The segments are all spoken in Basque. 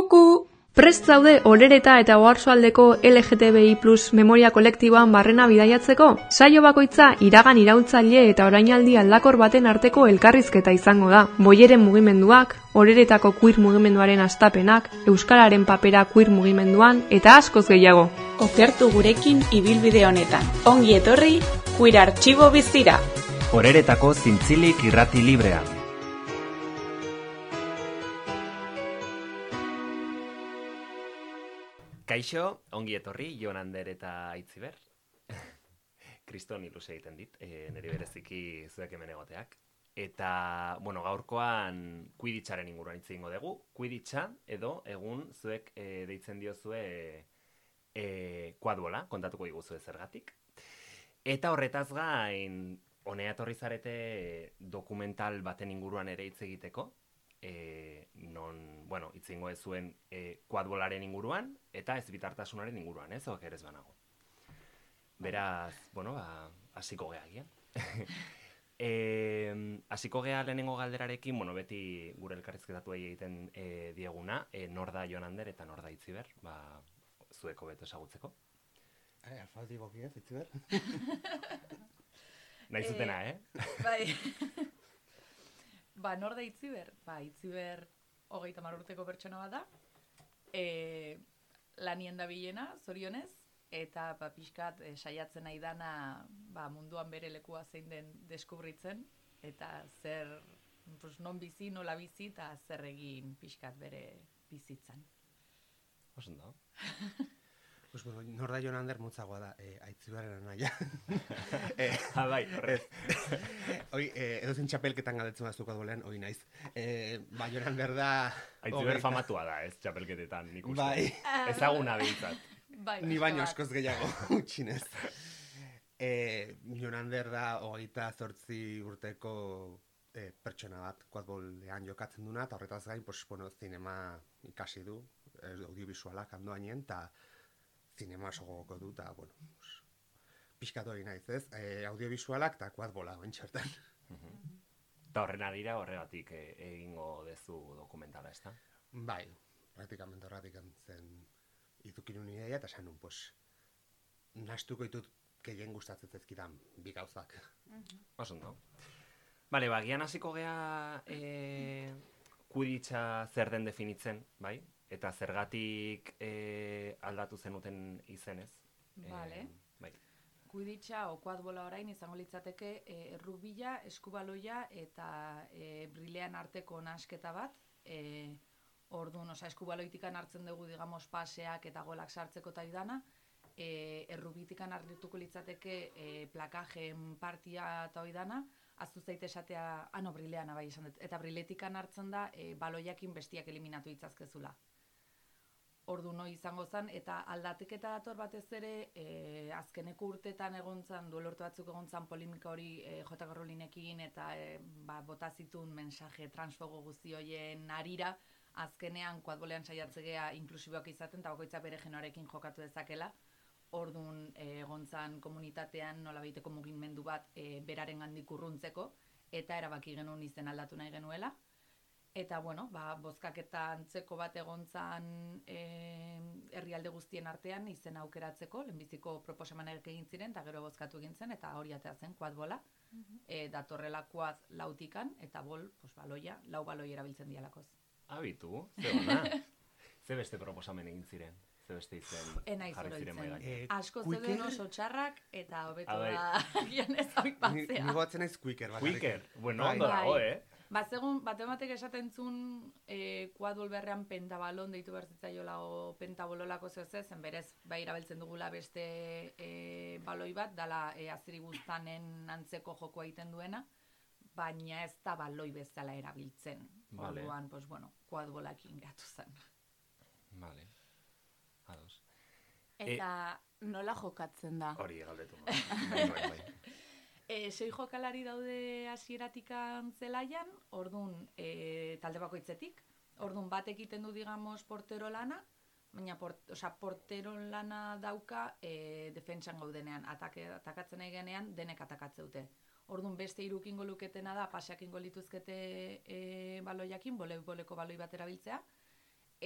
Kuku! Prest zaude olereta eta oarsoaldeko LGTBI plus memoria kolektiboan barrena bidaiatzeko? Saio bakoitza iragan iraultzaile eta orainaldi aldakor baten arteko elkarrizketa izango da. Boieren mugimenduak, oreretako queer mugimenduaren astapenak, euskararen papera queer mugimenduan eta askoz gehiago. Okertu gurekin ibilbide honetan. Ongi etorri, queer artxibo bizira. Oreretako zintzilik irrati librean. Kaixo, ongi etorri, Jon Ander eta Aitziber. Kriston ilus egiten dit, e, niri bereziki zuek hemen egoteak. Eta, bueno, gaurkoan kuiditxaren inguruan hitz egingo dugu. Kuiditxa edo egun zuek e, deitzen diozue e, kuadbola, kontatuko diguzue zergatik. Eta horretaz gain, honea etorri zarete dokumental baten inguruan ere hitz egiteko, e, non, bueno, itzingo ez zuen e, kuadbolaren inguruan, eta ez bitartasunaren inguruan, ez, ok, ez banago. Beraz, bueno, ba, asiko geha gian. e, asiko geha lehenengo galderarekin, bueno, beti gure elkarrizketatu egiten e, dieguna, e, nor da Jon Ander eta nor da Itziber, ba, zueko beto esagutzeko. Eh, alfaldi goki ez, Itziber? Nahi zutena, eh? Bai. ba, nor da itziber? Ba, itziber hogeita urteko pertsona bat da. E, lanien da bilena, zorionez, eta ba, pixkat e, saiatzen nahi dana ba, munduan bere lekua zein den deskubritzen, eta zer, pues, non bizi, nola bizi, eta zer egin pixkat bere bizitzan. Oso da. Pues bueno, nor da Jon Ander motzagoa da, eh, aitzibaren anaia. eh, Ah, bai, horrez. Hoi, eh, edo zen txapelketan galdetzen baztuko duelen, hoi naiz. Eh, ba, Jon Ander da... Aitziber hogeita- famatua da, ez, txapelketetan, nik uste. Bai, Ezaguna behintzat. Bai, ni baino bat. askoz gehiago, utxinez. Eh, Jon Ander da hogeita zortzi urteko eh, pertsona bat, kuadbolean jokatzen duna, eta horretaz gain, pues, bueno, zinema ikasi du, audiovisualak handoainen, eta zinema oso gogoko du, eta, bueno, pues, pixkat hori naiz, ez? Eh, audiovisualak eta kuadbola, ointxertan. Eta horren adira horregatik e, egingo dezu dokumentala, ezta? Bai, praktikamente horretik zen izukin un ideia, eta esan nun, pues, nastuko ditut gehien gustatzen zezkidan bi gauzak. Oso ondo. Bale, ba, gian hasiko gea e, kuditza zer den definitzen, bai? Eta zergatik e, aldatu zenuten izenez. Vale. bai. Kuiditxa o kuadbola orain izango litzateke e, errubila, eskubaloia eta e, brilean arteko nasketa bat. E, Orduan, osea, eskubaloitikan hartzen dugu, digamos, paseak eta golak sartzeko eta idana. E, errubitikan hartuko litzateke e, plakajen partia eta oidana. Aztu zaite esatea, ah no, brileana bai esan dut. Eta briletikan hartzen da, e, baloiakin bestiak eliminatu itzazkezula ordu noi izango zen, eta aldateketa dator batez ere, e, azkeneko urtetan egon zen, duelortu batzuk egon zen polimika hori e, J. Garrolinekin, eta e, ba, bota zituen mensaje transfogo guzti hoien arira, azkenean kuadbolean saiatzegea inklusiboak izaten, eta bakoitza bere genoarekin jokatu dezakela, Ordun e, egon zen komunitatean nola baiteko mugimendu bat e, beraren gandik urruntzeko, eta erabaki genuen izen aldatu nahi genuela. Eta, bueno, ba, bozkaketa antzeko bat egon zan e, herrialde guztien artean izen aukeratzeko, lehenbiziko proposamenak egin ziren, eta gero bozkatu egin zen, eta hori atea zen kuadbola. e, datorrela kuad lautikan, eta bol, pues, baloia, lau baloi erabiltzen dialakoz. Abitu, ze ona. ze beste proposamen egin ziren. Ze beste izen Enaiz jarri ziren oroitzen. mahai gainean. Eh, Asko Quicker? zeuden oso txarrak, eta hobeto Ah, da, gian ez hori Ni, ni goatzen naiz quicker. Quicker, bueno, Bai. ondo dago, Bai. eh? Ba, segun, bate batek esaten zuen e, kuadbol berrean pentabalon deitu behar zitzaiola o pentabololako zeo ze, zen berez, bai erabiltzen dugula beste e, baloi bat, dala e, aziri guztanen antzeko jokoa egiten duena, baina ez da baloi bezala erabiltzen. Vale. Orduan, pues bueno, kuadbolakin gatu zen. Vale. Ados. Eta nola jokatzen da? Hori galdetu. Bai, bai, bai. E, sei jokalari daude hasieratikan zelaian, ordun e, talde bakoitzetik, ordun bat egiten du digamos portero lana, baina port, osea, portero lana dauka e, defentsan gaudenean, atake, atakatzen nahi genean denek atakatze dute. Ordun beste hirukingo luketena da paseak ingo lituzkete e, baloiakin, bole boleko baloi bat erabiltzea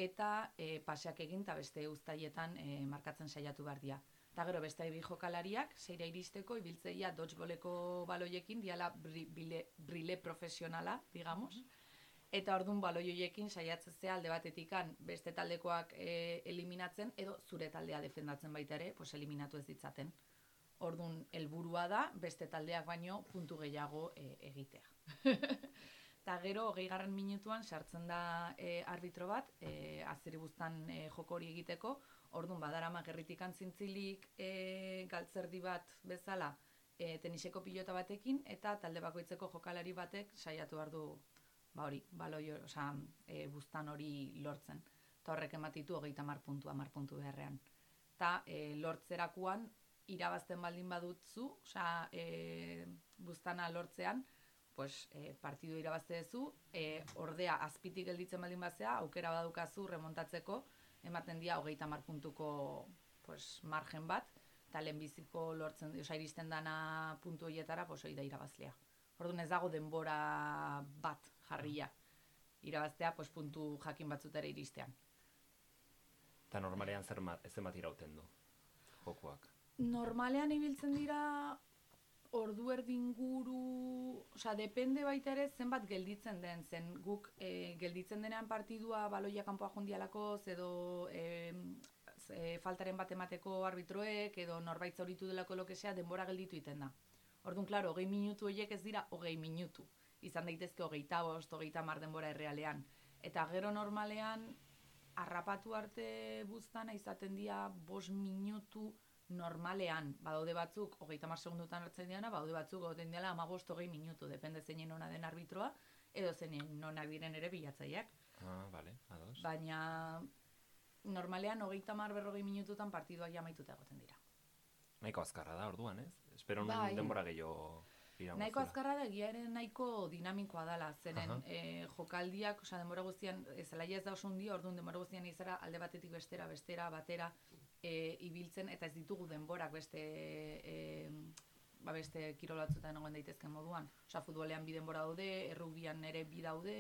eta e, paseak egin eta beste uztaietan e, markatzen saiatu behar dira. Eta gero beste bi jokalariak, zeira iristeko, ibiltzeia dodgeballeko baloiekin, diala bri, brile, brile profesionala, digamos. Eta ordun baloi hoiekin saiatzea alde batetikan beste taldekoak e, eliminatzen edo zure taldea defendatzen baita ere, pues eliminatu ez ditzaten. Ordun helburua da beste taldeak baino puntu gehiago e, egitea. Eta gero, hogei garran minutuan, sartzen da e, arbitro bat, e, azeribuztan e, joko hori egiteko, orduan badarama gerritik antzintzilik e, galtzerdi bat bezala e, teniseko pilota batekin, eta talde bakoitzeko jokalari batek saiatu behar du ba hori, baloi, oza, e, buztan hori lortzen. Eta horrek ematitu hogeita mar puntu, amar puntu beharrean. Eta e, lortzerakuan, irabazten baldin badutzu, oza, e, buztana lortzean, pues, e, partidu irabazte duzu, e, ordea azpitik gelditzen baldin bazea, aukera badukazu remontatzeko, ematen dira hogeita mar puntuko pues, margen bat, eta lehenbiziko lortzen, osa iristen dana puntu horietara, pues, hori da irabazlea. Orduan ez dago denbora bat jarria. Irabaztea, pues, puntu jakin batzutera iristean. Eta normalean zer mat, ez emat irauten du, jokuak. Normalean ibiltzen dira ordu erdinguru, osea, depende baita ere zenbat gelditzen den, zen guk e, gelditzen denean partidua baloia kanpoa jondialako, edo e, e, faltaren bat emateko arbitroek, edo norbait zauritu delako lokesea, denbora gelditu iten da. Orduan, klaro, hogei minutu horiek ez dira hogei minutu. Izan daitezke hogeita bost, hogeita mar denbora errealean. Eta gero normalean, harrapatu arte buztana izaten dira bost minutu, normalean, badaude batzuk, hogeita mar segundutan hartzen diana, badaude batzuk, goten diala, amagost hogei minutu, depende zeinen ona den arbitroa, edo zeinen nona diren ere bilatzaileak. Ah, vale, ados. Baina, normalean, hogeita mar berrogei minututan partiduak jamaituta egoten dira. Nahiko azkarra da, orduan, ez? Espero Bai. denbora gehiago Nahiko azkarra da, egia ere nahiko dinamikoa dela, zeren Aha. e, jokaldiak, osea, denbora guztian, zelaia ez da oso hundi, orduan denbora guztian izara alde batetik bestera, bestera, batera, e, ibiltzen, eta ez ditugu denborak beste, e, ba beste kirol batzuetan egon daitezken moduan. Osea, futbolean bi denbora daude, errugbian ere bi daude,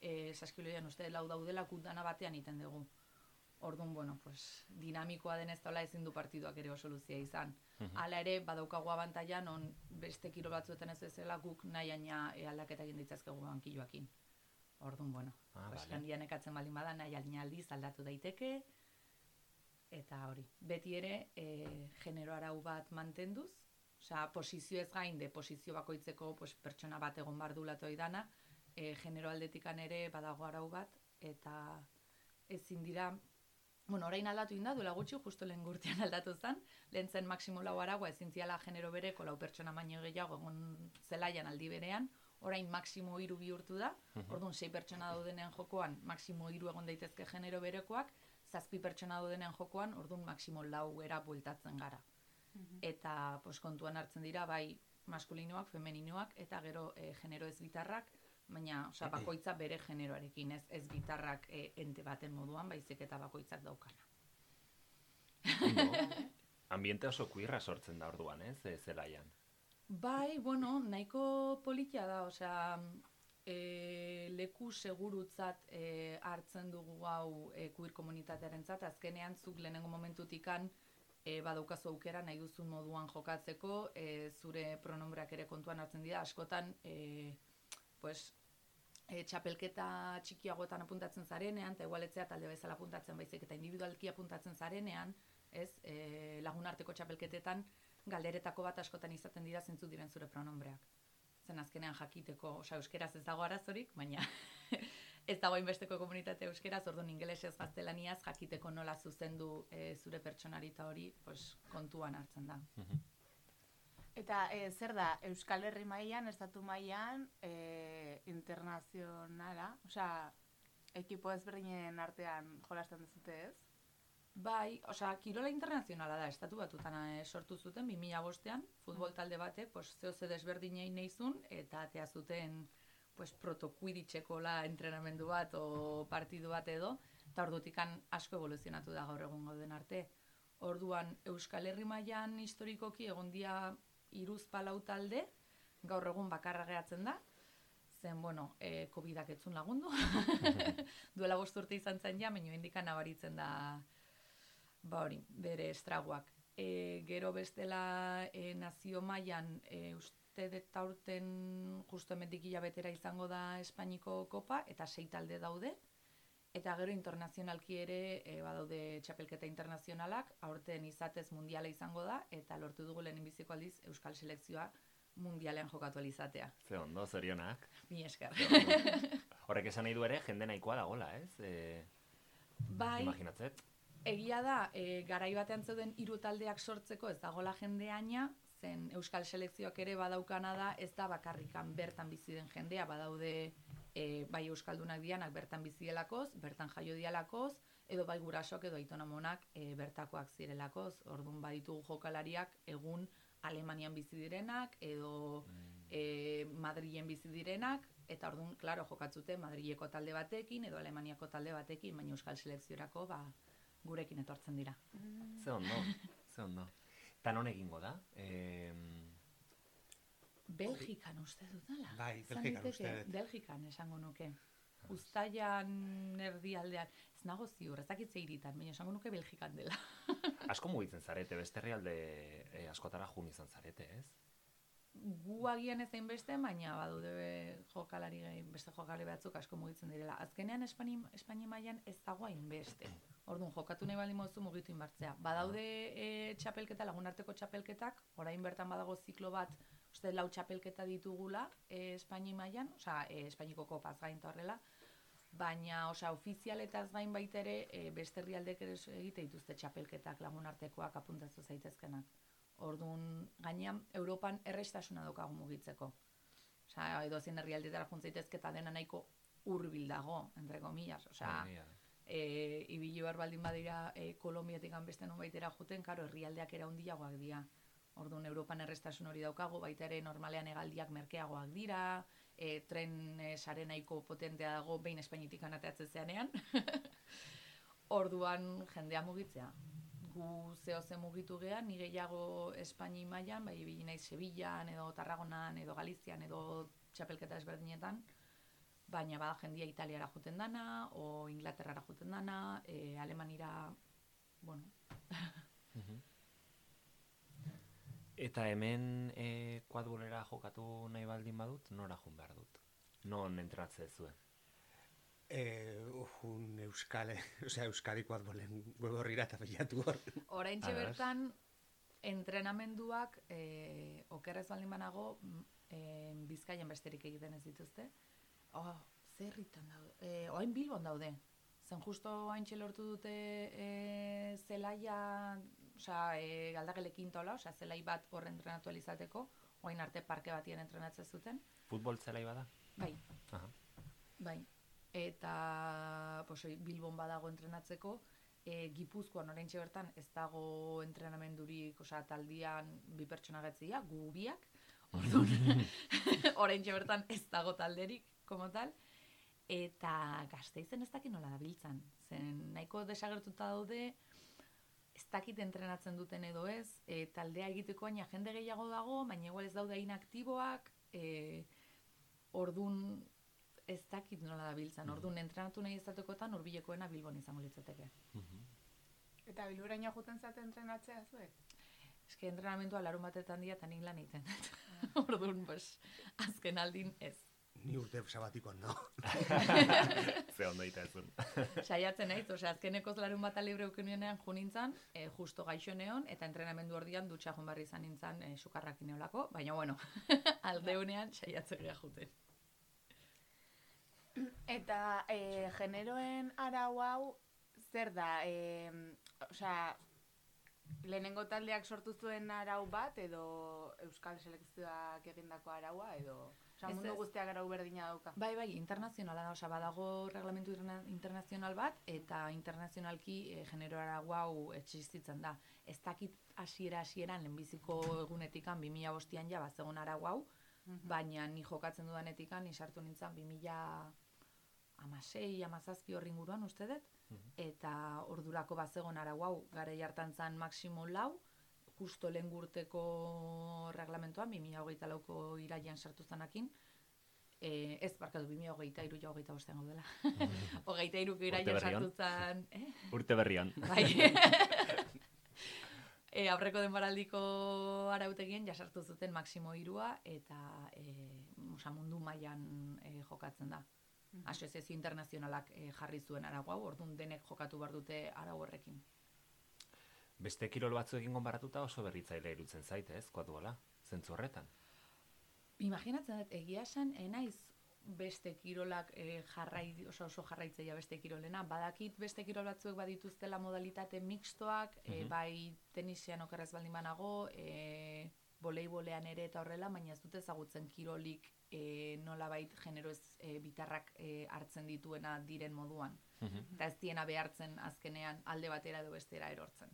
e, saskiloian uste lau daudela kutdana batean iten dugu. Orduan, bueno, pues, dinamikoa denez taula ezin du partiduak ere oso luzia izan. Mhm. Hala ere, badaukagu abantaia non beste kirol batzuetan ez bezala guk nahi aina e, aldaketa egin ditzazkegu bankiloakin. Orduan, bueno, Ah, pues, vale. ekatzen baldin bada nahi aldiz aldatu daiteke, eta hori. Beti ere, e, genero arau bat mantenduz, osea, posizio ez gain de posizio bakoitzeko pues, pertsona bat egon bar dulatu dana, e, genero aldetikan ere badago arau bat, eta ezin dira, bueno, orain aldatu inda, duela gutxi, justo lehen gurtean aldatu zen, lehen zen maksimo lau aragoa ezin ziala genero bereko lau pertsona baino gehiago egon zelaian aldi berean, orain maksimo hiru bihurtu da, orduan sei pertsona daudenean jokoan maksimo hiru egon daitezke genero berekoak, zazpi pertsona daudenean jokoan, orduan maksimo lau era bueltatzen gara. Eta pos, kontuan hartzen dira bai maskulinoak, femeninoak, eta gero e, genero ez bitarrak, baina osea, bakoitza bere generoarekin, ez, ez bitarrak e, ente baten moduan, baizik eta bakoitzak daukana. Ondo. Ambiente oso kuirra sortzen da orduan, ez? Zelaian. Bai, bueno, nahiko politia da, osea, e, leku segurutzat e, hartzen dugu hau e, queer komunitatearentzat, azkenean zuk lehenengo momentutikan e, badaukazu aukera nahi duzun moduan jokatzeko, e, zure pronombreak ere kontuan hartzen dira, askotan, e, pues, e, txapelketa txikiagoetan apuntatzen zarenean, eta igualetzea talde bezala apuntatzen baizik eta individualki apuntatzen zarenean, ez, e, lagunarteko txapelketetan, galderetako bat askotan izaten dira zentzu diren zure pronombreak. Zen azkenean jakiteko, osea, euskeraz ez dago arazorik, baina ez dago inbesteko komunitate euskeraz, orduan ingelesez gaztelaniaz jakiteko nola zuzendu e, zure pertsonarita hori, pues, kontuan hartzen da. Eta e, zer da, Euskal Herri mailan, estatu mailan, e, internazionala, osea, ekipo ezberdinen artean jolasten duzute ez? Bai, osea, kirola internazionala da, estatu batutan eh, sortu zuten, 2005ean, futbol talde batek, pues, zeo ze desberdinei neizun, eta atea zuten, pues, protokuiditxeko la entrenamendu bat, o partidu bat edo, eta ordutikan asko evoluzionatu da gaur egun gauden arte. Orduan, Euskal Herri mailan historikoki egon dia iruz palau talde, gaur egun bakarra gehatzen da, zen, bueno, e, COVID-ak etzun lagundu. Duela bost urte izan zen ja, baina indikan nabaritzen da, ba hori, bere estraguak. E, gero bestela e, nazio mailan e, uste dut aurten justo emendik hilabetera izango da Espainiko kopa, eta sei talde daude, eta gero internazionalki ere e, badaude txapelketa internazionalak, aurten izatez mundiala izango da, eta lortu dugu lehen biziko aldiz Euskal Selekzioa mundialean jokatu alizatea. Ze ondo, zorionak. Mi esker. Horrek esan nahi du ere, jende nahikoa dagola, ez? E, bai, imaginatzet. Egia da, e, garai batean zeuden hiru taldeak sortzeko ez dagola jendeaina, zen Euskal Selekzioak ere badaukana da, ez da bakarrikan bertan bizi den jendea, badaude e, bai Euskaldunak dianak bertan bizi delakoz, bertan jaio dialakoz, edo bai gurasok edo aitonamonak e, bertakoak zirelakoz, orduan baditugu jokalariak egun Alemanian bizi direnak, edo e, Madrilen bizi direnak, eta orduan, klaro, jokatzute Madrileko talde batekin, edo Alemaniako talde batekin, baina Euskal Selekziorako, ba, gurekin etortzen dira. Ze ondo, ze ondo. Eta non egingo da? E, Belgikan uste dutala. Bai, Izan Belgikan uste dut. Belgikan esango nuke. Uztailan erdialdean, ez nago ziur, ez dakit zeiritan, baina esango nuke Belgikan dela. asko mugitzen zarete, beste herrialde e, askotara jun izan zarete, ez? Gu agian ez beste, baina badude jokalari beste jokalari batzuk asko mugitzen direla. Azkenean Espani, Espainia mailan ez dago hainbeste. Orduan, jokatu nahi baldin mozu mugitu inbartzea. Badaude e, txapelketa, lagunarteko txapelketak, orain bertan badago ziklo bat, uste lau txapelketa ditugula e, Espainia mailan, osea, e, Espainiko kopaz gain eta horrela, baina, osea, ofizialetaz gain baita ere, e, beste herrialdek ere egite dituzte txapelketak lagunartekoak apuntatu zaitezkenak. Orduan, gainean, Europan errestasuna daukagu mugitzeko. Osea, edo zein herrialdetara junt zaitezke eta dena nahiko hurbil dago, entre comillas. Osea. E, ibili behar baldin badira e, Kolombiatik beste nonbaitera joten, karo, herrialdeak era handiagoak dira. Orduan, Europan errestasun hori daukagu, baita ere normalean hegaldiak merkeagoak dira, e, tren e, sare nahiko potentea dago behin Espainitik anateatzen zeanean. Orduan, jendea mugitzea. Gu zeo ze mugitu gea, ni gehiago Espaini mailan, bai ibili naiz Sevillan edo Tarragonan edo Galizian edo txapelketa ezberdinetan, baina bada jendia Italiara joten dana, o Inglaterrara joten dana, e, Alemanira, bueno, Eta hemen e, kuadbolera jokatu nahi baldin badut, nora jun behar dut? Non entrenatze zuen? Eh, un euskale, osea, euskadikoat bolen web horrira eta bilatu hor. Ber. bertan entrenamenduak e, okerrez baldin banago e, Bizkaian besterik egiten ez dituzte. Oh, zerritan daude. E, oain Bilbon daude. Zen justo haintxe lortu dute e, zelaia, osea, e, galdagelekin tola, osea, zelai bat hor entrenatu ahal izateko, oain arte parke batien entrenatzen zuten. Futbol zelai bada? Bai, Aha. Bai. Eta pues, Bilbon badago entrenatzeko, e, Gipuzkoan oraintxe bertan ez dago entrenamendurik, osea, taldian bi pertsona getzia, gu biak. Orduan, oraintxe bertan ez dago talderik, como tal. Eta gazteizen ez dakit nola dabiltzan. Zen nahiko desagertuta daude, ez dakit entrenatzen duten edo ez, e, taldea egiteko baina jende gehiago dago, baina igual ez daude hain aktiboak, e, ordun ez dakit nola dabiltzan. Ordun entrenatu nahi izatekotan hurbilekoena Bilbon izango litzateke. Eta biluraino juten zate entrenatzea zuek? Eske entrenamentua larun batetan dira eta nik lan egiten dut. Ordun, pues, azken aldin ez. Ni urte sabatikoan no. Ze ondo ita ezun. Saiatzen naiz, osea, azkenekoz larun bata libre eukenean jo nintzan, e, justo gaixo neon, eta entrenamendu ordian dutxa joan barri izan nintzan e, sukarrakin eolako, baina bueno, aldeunean saiatzen gara juten. Eta e, generoen arau hau zer da? E, osea, lehenengo taldeak sortu zuen arau bat edo Euskal Selekzioak egindako araua edo osea, Ez, mundu ez. guztiak arau berdina dauka. Bai, bai, internazionala da, osea, badago reglamentu interna- internazional bat, eta internazionalki e, genero arau hau existitzen da. Ez dakit hasiera hasieran lehenbiziko egunetikan 2005an ja bazegon arau hau, baina ni jokatzen dudanetikan ni sartu nintzen 2000 amasei, amazazpi horri inguruan uste dut, eta ordurako bazegon arau hau, gara hartan zan maksimo lau, justo lehen urteko reglamentuan, 2008 lauko iraian sartu zanakin, E, ez, barkatu, 2008 iru ja hogeita bostean gaudela. hogeita iru on. sartu zen, eh? Urte berrian. Bai. e, aurreko denboraldiko arautegien jasartu zuten Maximo irua eta e, osa, mundu mailan e, jokatzen da. Asoziazio internazionalak e, jarri zuen arau hau, orduan denek jokatu behar dute arau horrekin. Beste kirol batzuekin konparatuta oso berritzaile irutzen zait, ez? Kuadbola, zentzu horretan. Imaginatzen dut, egia esan, enaiz beste kirolak e, jarrai, oso, oso jarraitzeia beste kirolena. Badakit beste kirol batzuek badituztela modalitate mixtoak, e, Mhm. bai tenisean okerrez baldin banago, e, voleibolean ere eta horrela, baina ez dute ezagutzen kirolik e, nolabait genero ez e, bitarrak e, hartzen dituena diren moduan. Eta ez diena behartzen azkenean alde batera edo bestera erortzen.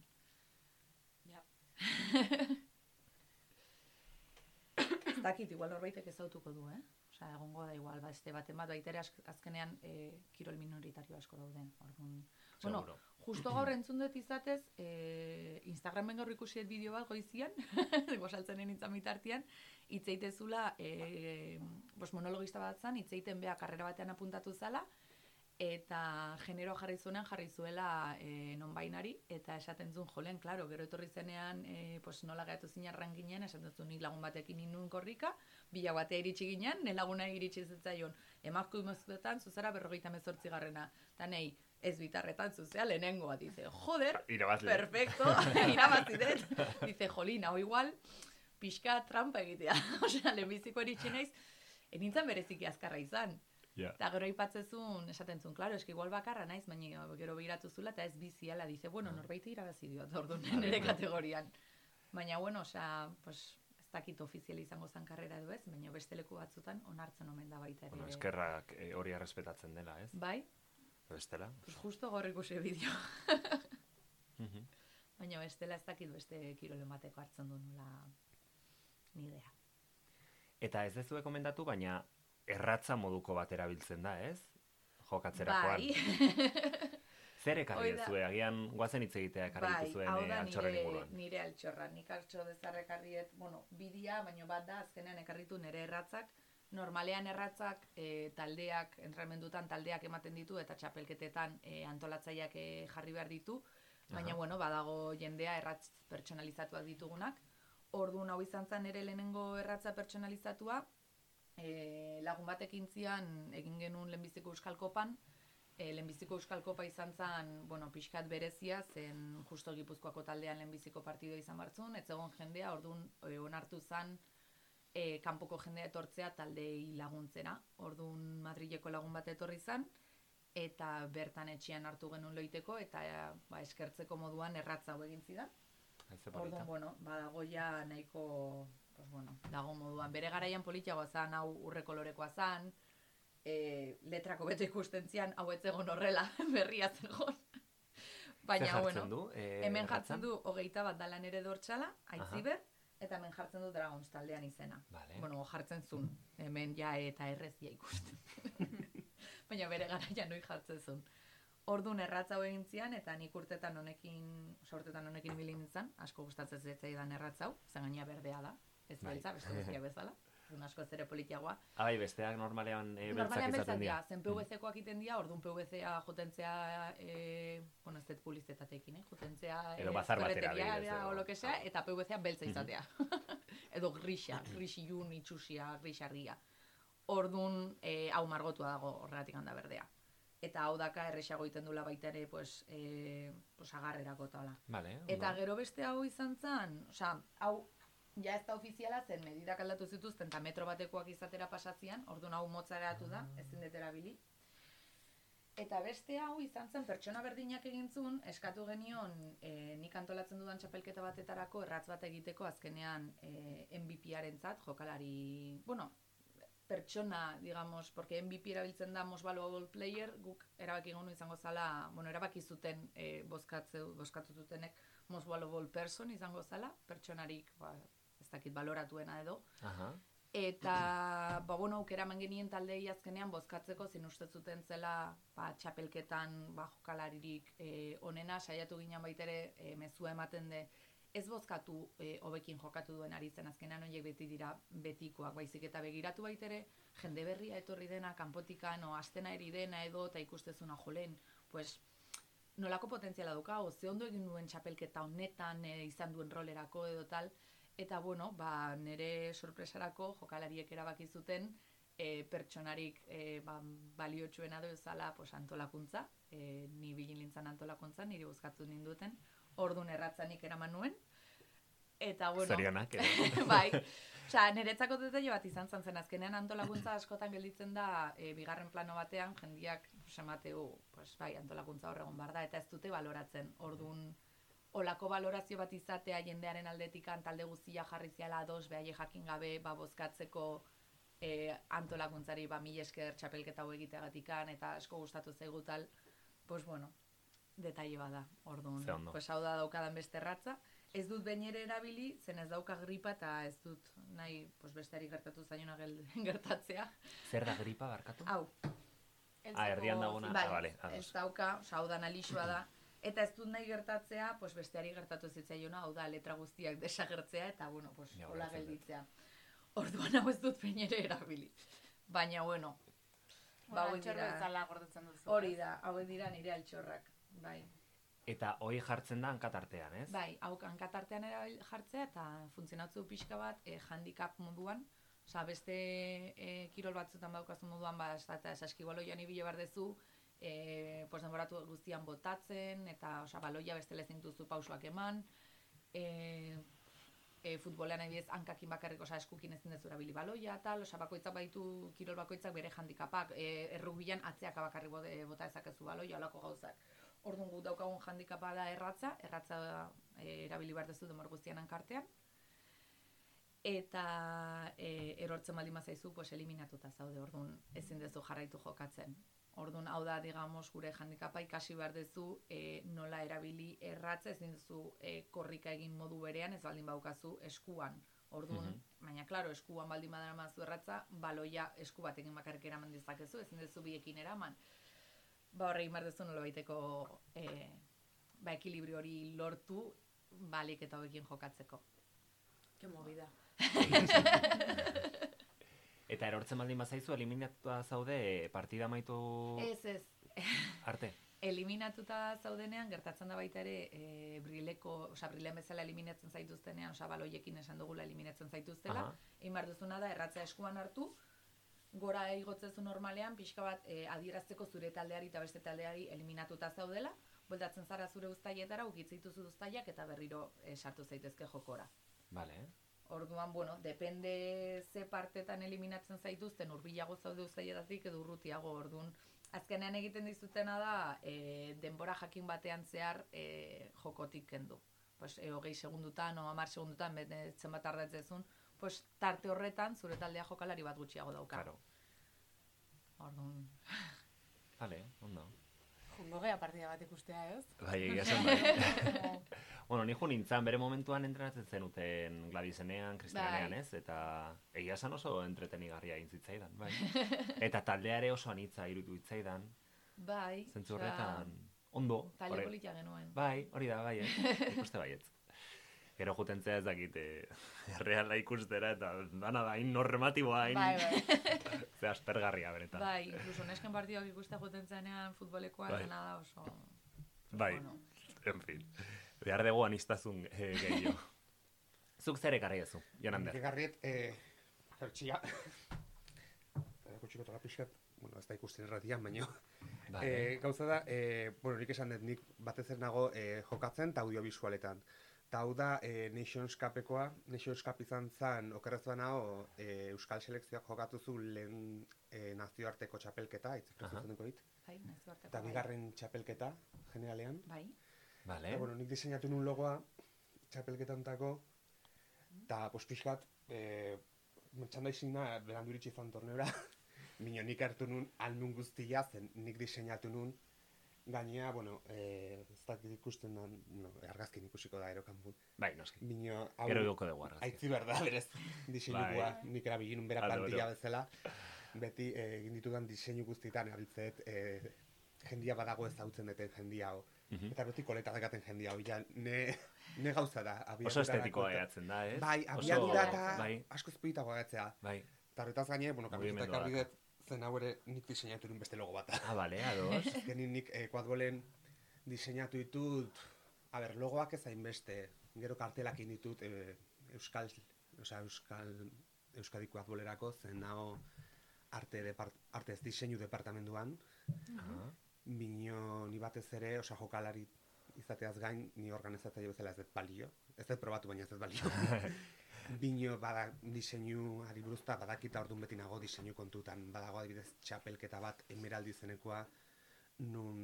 Ez dakit, igual norbaitek ezautuko du, eh? Osea, egongo da igual, ba, este baten bat, baita ere azk- azkenean e, kirol minoritario asko dauden. Orduan, bueno, justo gaur entzun dut izatez, e, Instagramen gaur ikusiet bideo bat goizian, gosaltzen nintzen bitartian, itzeitezula, e, bos monologista bat zan, itzeiten beha karrera batean apuntatu zala, eta genero jarri zuenean jarri zuela e, non bainari, eta esaten zuen jolen, klaro, gero etorri zenean, e, pues nola gehatu zinarran ginen, esaten zuen nik lagun batekin inun korrika, bila batea iritsi ginen, ne laguna iritsi zitzaion, emakko imazkuetan, zuzara berrogeita mezortzi garrena, eta nei, ez bitarretan zuzea lehenengoa, dice, joder, Irabazle. perfecto, irabazi dut, dice, jolin, hau igual, pixka trampa egitea, osea, lehenbiziko iritsi naiz, enintzen bereziki azkarra izan, Ja. Eta gero aipatzezun, esaten zuen, klaro, eski igual bakarra naiz, baina gero begiratu zula, eta ez biziala, dice, bueno, norbait irabazi diot, orduan, nire kategorian. Baina, bueno, osea, pues, ez dakit ofizial izango zen karrera edo ez, baina beste leku batzutan onartzen omen da baita ere. Bueno, eskerrak eh, hori errespetatzen dela, ez? Bai, Bestela. pues justo gaur ikusi bideo. Baina bestela ez dakit beste kirolen bateko hartzen du nola ni idea. Eta ez dezue komendatu, baina erratza moduko bat erabiltzen da, ez? Jokatzerakoan. Bai, Zer ekarri dezue? Agian guazen hitz egitea ekarri bai, dituzuen hau eh, da altxorren nire, inguruan. nire altxorra. Nik altxo dezarrekarriet, bueno, bidia, baino bat da, azkenean ekarritu nire erratzak. Normalean erratzak e, taldeak, entramendutan taldeak ematen ditu eta txapelketetan e, antolatzaileak e, jarri behar ditu. Baina, Aha. bueno, badago jendea erratz pertsonalizatuak ditugunak. Orduan hau izan zen ere lehenengo erratza pertsonalizatua. E, lagun batekin zian egin genuen lehenbiziko euskal kopan, e, lehenbiziko euskal kopa izan zen, bueno, pixkat berezia, zen justo gipuzkoako taldean lehenbiziko partido izan bartzun, ez egon jendea, orduan e, onartu zen e, kanpoko jendea etortzea taldei laguntzera. Orduan Madrileko lagun bat etorri zen, eta bertan etxean hartu genuen loiteko, eta e, ba, eskertzeko moduan erratza egin zidan. Orduan, bueno, badago ja nahiko, pues bueno, dago moduan. Bere garaian politiagoa zan, hau urre kolorekoa zan, e, letrako beto ikusten zian, hau ez egon horrela, berria zegon. Baina, bueno, du? eh, hemen jartzen du hogeita bat dalan ere dortxala, aitziber, eta hemen jartzen du Dragons taldean izena. Vale. Bueno, jartzen zuen, hemen ja eta errezia ikusten. Baina bere garaian noi jartzen zuen. Orduan erratza hau egin zian, eta nik urtetan honekin, oso urtetan honekin bilin nintzen, asko gustatzen zitzaidan erratza hau, zen gaina berdea da, ez Bai. beltza, beste guztia bezala, orduan asko zere politiagoa. Ah, bai, besteak normalean e, Normalean beltzak izaten dira, zen PVC-koak iten dira, orduan PVC-a jotentzea, e, bueno, ez dut publizitatekin, eh? jotentzea Edo bazar batera, o lo que sea, eta PVC-a beltza Mhm. izatea. edo grisa, grisillun, itxusia, grisarria. Orduan, e, hau margotua dago horregatik handa berdea. Eta hau daka erresago egiten dula baita ere, pues, e, pues agarrerako eta. Vale, Eta gero beste hau izan zen, osea, hau ja ez da ofiziala zen, medidak aldatu zituzten, eta metro batekoak izatera pasazian, orduan hau motzaratu da, ezin dut erabili. Eta beste hau izan zen pertsona berdinak egin zuen, eskatu genion e, nik antolatzen dudan txapelketa batetarako erratz bat egiteko azkenean e, MVP-aren zat, jokalari, bueno, pertsona, digamos, porque MVP erabiltzen da most valuable player, guk erabaki gonu izango zala, bueno, erabaki zuten e, bozkatze, bozkatu zutenek most valuable person izango zala, pertsonarik, ba, ez dakit baloratuena edo, Aha. Eta, ba, bueno, aukera eman genien taldei azkenean bozkatzeko zin uste zuten zela ba, txapelketan ba, jokalaririk e, onena, saiatu ginen baitere e, mezua ematen de ez bozkatu e, hobekin jokatu duen ari zen azkenean horiek beti dira betikoak baizik eta begiratu baitere jende berria etorri dena kanpotikan o astena eri dena edo eta ikustezuna jolen. Pues nolako potentziala duka o ze ondo egin duen txapelketa honetan e, izan duen rolerako edo tal eta bueno ba nere sorpresarako jokalariek erabaki zuten e, pertsonarik e, ba, baliotsuena du ezala pues, antolakuntza, e, ni bilin lintzan antolakuntza, niri buzkatu ninduten, ordun erratzanik eraman nuen, eta bueno... Zorionak, bai, Osea, niretzako detaile bat izan zen zen. Azkenean antolakuntza askotan gelditzen da e, bigarren plano batean jendiak semateu, pues, bai, antolakuntza horregon bar da, eta ez dute baloratzen. Ordun olako balorazio bat izatea jendearen aldetikan talde guztia jarri ziala dos, behaie jakin gabe, ba, bozkatzeko e, antolakuntzari ba, mil esker txapelketa hau egiteagatikan, eta asko gustatu zaigutal, pues bueno, detaile bada, orduan. Pues hau da daukadan beste ratza. Ez dut behin ere erabili, zen ez dauka gripa eta ez dut nahi pues besteari gertatu zailona gel- gertatzea. Zer da gripa barkatu? Hau, Ah, erdian dagoena. bai, Ah, vale, ados. ez dauka, oza, hau da. Eta ez dut nahi gertatzea, pues besteari gertatu zitzaiona, hau da letra guztiak desagertzea eta, bueno, pues, Ja, hola gelditzea. Orduan hau ez dut behin ere erabili. Baina, bueno, ba, dira, gordetzen duzu. hori da, hauek dira nire altxorrak. Bai, Eta hoi jartzen da hankatartean, ez? bai, hau hankatartean erabil jartzea eta funtzionatzu pixka bat eh, handicap moduan, Osa, beste eh, kirol batzutan daukazu moduan, ba, ez da, eta saskibaloian ibile behar dezu, eh, pues denboratu guztian botatzen, eta osa, baloia beste lezin duzu pausoak eman, eh, e, futbolean adibidez hankakin bakarrik, osa eskukin ezin dezu erabili baloia, tal, osa bakoitzak baitu kirol bakoitzak bere handikapak, e, errugbian atzeak bakarrik bota ezakezu baloia, olako gauzak. Orduan gu daukagun handikapa da erratza, erratza e, erabili behar dezu demor guztian hankartean, eta e, erortzen baldin bazaizu, pues eliminatuta zaude, orduan ezin dezu jarraitu jokatzen. Orduan, hau da, digamos, gure handikapa ikasi behar dezu e, nola erabili erratza, ezin duzu e, korrika egin modu berean, ez baldin baukazu eskuan. Orduan, baina, klaro, eskuan baldin badara mazu erratza, baloia esku batekin bakarrik eraman dezakezu, ezin duzu biekin eraman. Ba, horre egin behar dezu nola baiteko e, ba, ekilibrio hori lortu, balik eta hobekin jokatzeko. Ke movida. Eta erortzen baldin bazaizu, eliminatuta zaude partida amaitu Ez, ez, arte. eliminatuta zaudenean, gertatzen da baita ere, e, brileko, oza, brilean bezala eliminatzen zaituztenean, oza, baloiekin esan dugula eliminatzen zaituztela, egin behar duzuna da, erratza eskuan hartu, gora igotzezu normalean, pixka bat e, adierazteko zure taldeari eta beste taldeari eliminatuta zaudela, bueltatzen zara zure uztaietara, ukitzituzu uztaiak eta berriro e, sartu zaitezke jokora. Vale, eh? Orduan, bueno, depende ze partetan eliminatzen zaituzten, urbilago zaude uztaietatik edo urrutiago, orduan, azkenean egiten dizutena da, e, denbora jakin batean zehar e, jokotik kendu. Pues, e, hogei segundutan, o amar segundutan, zenbat tardatzezun, pues, tarte horretan, zure taldea jokalari bat gutxiago dauka. Claro. Orduan, Vale, ondo. Jungo gea partida bat ikustea, ez? Bai, egia zen bai. bueno, ni nintzen, bere momentuan entrenatzen zenuten Gladisenean, Kristianean, Bai. ez? Eta egia esan oso entretenigarria egin zitzaidan, bai. Eta taldea ere oso anitza irutu zitzaidan, bai, zentzu horretan, ondo. talde politia genuen. Bai, hori da, bai, eh? Ikuste baietz. Gero juten zea ez dakit, eh, erreala ikustera, eta dana da, hain normatiboa, hain... Bai, bai. Ze aspergarria, benetan. Bai, incluso nesken partidoak ikuste joten zenean futbolekoa Bai. dena da oso... Bai, Bueno. en fin. Behar dugu anistazun eh, gehiago. Zuk zer ekarri ezu, Jonander? Egarriet, eh, jertxia. Erakutxiko toga pixkat, bueno, ez da ikusten erratian, baino. Bai. Eh, gauza da, eh, bueno, nik esan dut, nik batez ere nago eh, jokatzen eta audiovisualetan. Eta hau da, eh, Nations Cupekoa, Nations Cup izan zen, okerrezu nago, eh, Euskal Selekzioak jokatu zu lehen eh, nazioarteko txapelketa, Aha. itzikutzen dit. Bai, nazioarteko, Eta bai. bigarren txapelketa, generalean. Bai, Vale. Eta, bueno, nik diseinatu nun logoa txapelketantako, eta pues, pixkat, e, merchandisingna berandu iritsi zan torneora, Mino nik hartu nun alnun guztia zen nik diseinatu nun, gainea, bueno, e, ez dakit ikusten da, no, argazkin ikusiko da erokanpun. Bai, noski. Mino, hau, Gero duko dugu argazki. aitzi berda, berez, diseinukua, Bai. nik erabili nun bera plantilla bezala, beti eh, egin ditudan diseinu guztietan abiltzeet, e, jendia badago ezagutzen duten jendia, o, Mhm. Eta beti koleta dakaten jendia, hori ja, ne, ne gauza da. Oso estetikoa eatzen da, ez? Bai, abiadura eta Bai, asko ezpolitagoa gatzea. bai. Eta horretaz gaine, bueno, daka. dut, zen hau ere nik diseinatu duen beste logo bata. Ah, bale, ados. Azkenin nik eh, kuadbolen diseinatu ditut, a ber, logoak ez hainbeste, gero kartelak ditut eh, Euskal, osea, Euskal, Euskadi kuadbolerako, zen nago arte, depart, arte ez diseinu departamentuan, Aha. bino ni batez ere, osea, jokalari izateaz gain, ni organizatzaile bezala ez dut balio, ez dut probatu baina ez dut balio. Bino bada diseinu ari buruzta badakita ordun beti nago diseinu kontutan. Badago adibidez txapelketa bat emeraldi izenekoa nun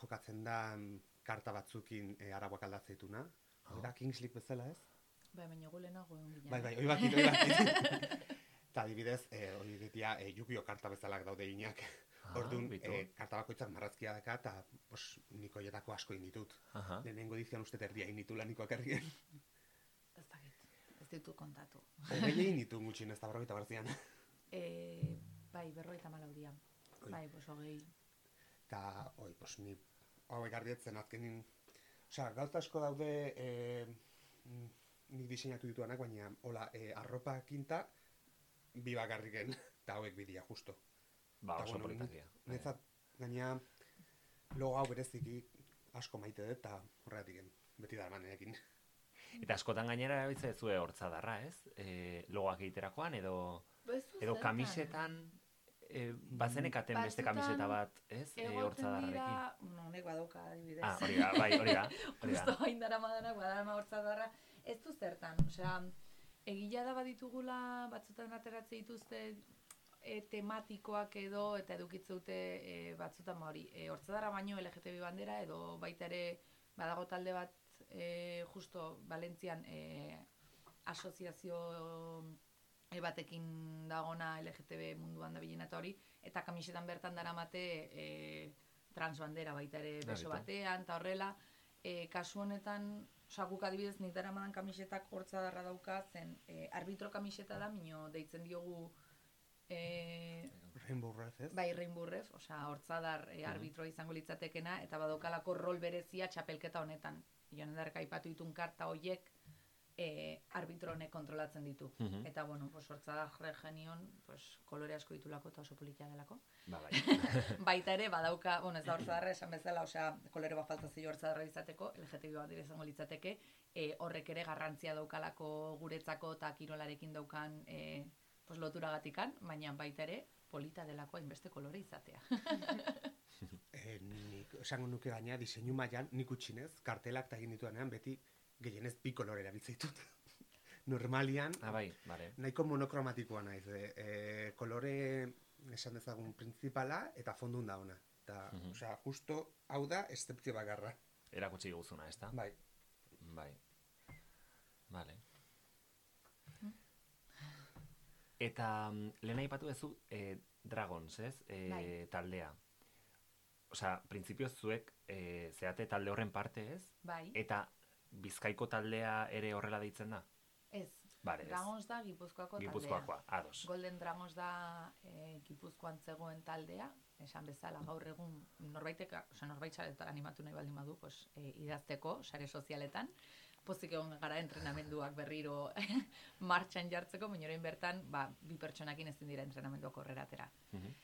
jokatzen da mm, karta batzukin e, aragoak aldatzeituna. Oh. Eta Kings League bezala ez? Bai, baina gu lehenago egon ginen. Bai, bai, hori bakit, hori bakit. Eta adibidez, e, hori ditia e, Yu-Gi-Oh karta bezalak daude inak. Ah, Orduan, e, karta bakoitzak marrazkia daka eta pos, niko jetako asko egin ditut. Aha. Lehenengo edizian uste erdia egin ditula niko akarrien. Kontatu. Hogei egin ditu gutxin ez da berrogeita barzian. E, bai, berroita malau dia. Oi. Bai, pues hogei. Eta, oi, pos, ni hau egarrietzen azkenin... Osea, gauza asko daude e, mm, nik diseinatu dituanak, baina, hola, e, arropa kinta, bi bakarriken, eta hauek bidia, justo. Ba, oso bueno, Netzat, gaina, logo hau bereziki asko maite dut, eta horregatik beti da emanekin. Eta askotan gainera erabiltza zue hortzadarra, ez? E, logoak egiterakoan edo edo kamisetan e, bazenekaten beste Batzutan kamiseta bat, ez? E, Egoten hortzadarrarekin. dira, no, honek badauka adibidez. Ah, hori da, bai, hori da. Hori Justo da. hain dara madanak, badarama hortzadarra, ez du zertan. Osea, egila da baditugula, batzutan ateratze dituzte e, tematikoak edo, eta edukitzute e, batzutan ba hori. E, hortzadarra baino LGTB bandera, edo baita ere badago talde bat, e, justo Valentzian e, asoziazio e, batekin dagona LGTB munduan da bilena eta hori, eta kamisetan bertan daramate e, transbandera baita ere beso batean, eta horrela, e, kasu honetan, Osa, guk adibidez, nik daramadan kamisetak hortza darra dauka, zen e, arbitro kamiseta da, mino deitzen diogu e, Rainbow Red, ez? bai Rainbow Ref, osea, hortzadar e, arbitro izango litzatekena, eta badaukalako rol berezia txapelketa honetan. Edark aipatu ditun karta hoiek e, arbitro honek kontrolatzen ditu. Mhm. Eta, bueno, pues, hortzadar genion, pues, kolore asko ditulako eta oso politia delako. Ba, bai. Baita ere, badauka, bueno, ez da hortzadarra esan bezala, osea, kolore bat falta zio hortzadarra izateko, LGTB bat dire izango litzateke, e, horrek ere garrantzia daukalako guretzako eta kirolarekin daukan e, pues, loturagatikan, baina baita ere, polita delako hainbeste kolore izatea. E, nik, esango nuke gaina, diseinu mailan nik utxinez, kartelak eta egin dituanean, beti gehienez bi kolore erabiltzen ditut. Normalian, Ah, bai, bale. nahiko monokromatikoa naiz. E, e, kolore, esan dezagun, principala eta fondun da ona. Eta, Mhm. osea, justo hau da, esteptio bakarra. Erakutsi guzuna, ez da? Bai. Bai. Vale. Eta mm, lehen aipatu duzu e, Dragons, ez? E, Bai. Taldea. Osea, printzipioz zuek e, zeate talde horren parte, ez? Bai, Eta Bizkaiko taldea ere horrela deitzen da? ez. Bale, ez. Dragons da Gipuzkoako taldea. Gipuzkoakoa, ados. Golden Dragons da e, Gipuzkoan zegoen taldea, esan bezala gaur egun norbaitek, osea norbait saretan animatu nahi baldin badu, pues, e, idazteko sare sozialetan, pozik egon gara entrenamenduak berriro martxan jartzeko, baina orain bertan, ba, bi pertsonakin ezin dira entrenamenduak horrera atera. Mhm.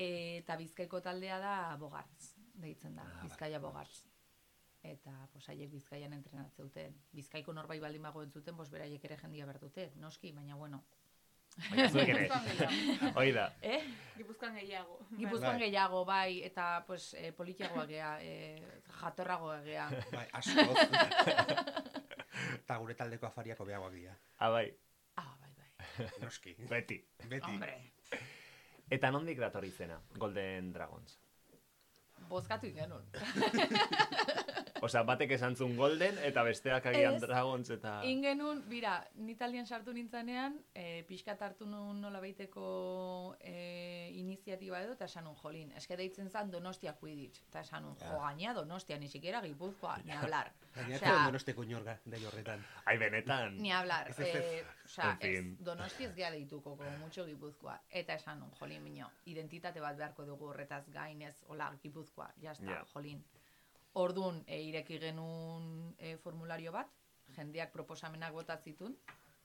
Eta Bizkaiko taldea da Bogartz, deitzen da, Ah. Bizkaia Bogartz. Eta pos, haiek Bizkaian entrenatze duten. Bizkaiko norbait baldin bago entzuten, pos, beraiek ere jendia behar dute, noski, baina bueno. Baina. Hoi da. Eh? Gipuzkoan gehiago. Gipuzkoan Bai. gehiago, bai, eta pues, e, politiagoa gea, e, jatorragoa gea. Bai, asko. Eta gure taldeko afariako behagoak dira. Ah, bai. Ah, bai, bai. Noski. Beti. Beti. Hombre, Eta nondik dator izena? Golden Dragons. bozkatu ingenun. Osea, batek esan zuen Golden, eta besteak agian Ez. Dragons, eta... Ingenun, bira, nitalien sartu nintzanean, e, pixkat hartu nun nola baiteko e, iniziatiba edo, eta esan nun, jolin, eske deitzen zan Donostia Quidditch. Eta esan nun, jo, gaina Donostia, ni siquiera Gipuzkoa, ni hablar. Gaina ez Osea, da donosteko inorga, dei horretan. Ai, benetan. Ni hablar. Ez. Eh, osea, En fin. ez, donosti ez gea deituko, como mucho Gipuzkoa. Eta esan nun, jolin, mino, identitate bat beharko dugu horretaz gainez, hola, Gipuzkoa, jazta, Ja. jolin. Orduan, e, ireki genuen e, formulario bat, jendeak proposamenak bota zitun,